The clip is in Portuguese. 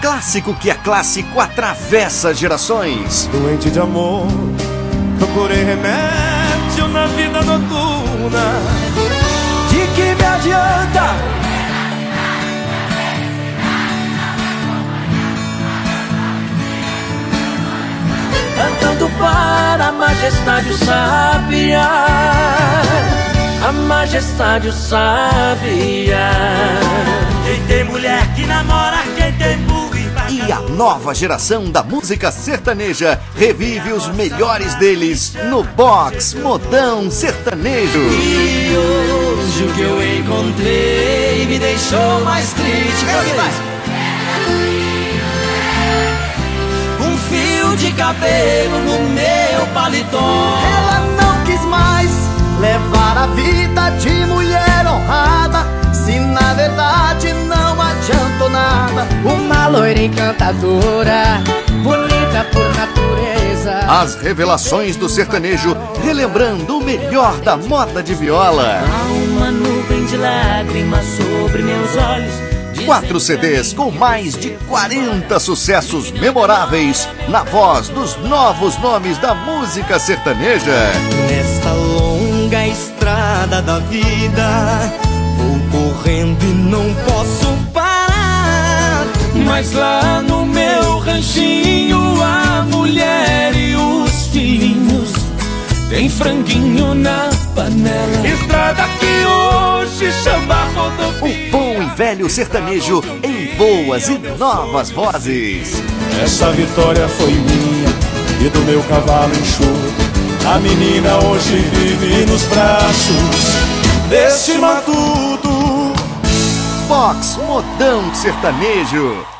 clássico que é clássico atravessa gerações. Doente de amor, procurei remédio na vida noturna. De que me adianta? Cantando para a majestade o sábia, a majestade o sábia. A nova geração da música sertaneja revive os melhores deles no Box Modão Sertanejo. E hoje o que eu encontrei me deixou mais triste. Um fio de cabelo no meu paletó. Ela loira encantadora, bonita por natureza. As revelações do sertanejo relembrando o melhor da moda de viola. Há uma nuvem de lágrimas sobre meus olhos. Quatro CDs com mais de 40 sucessos memoráveis na voz dos novos nomes da música sertaneja. Nesta longa estrada da vida, vou correndo e não posso. Mas lá no meu ranchinho a mulher e os filhinhos tem franguinho na panela. Estrada que hoje chama rodovia. O bom e velho sertanejo em boas e novas vozes. Essa vitória foi minha e do meu cavalo enxuto. A menina hoje vive nos braços deste matuto. Box Modão Sertanejo.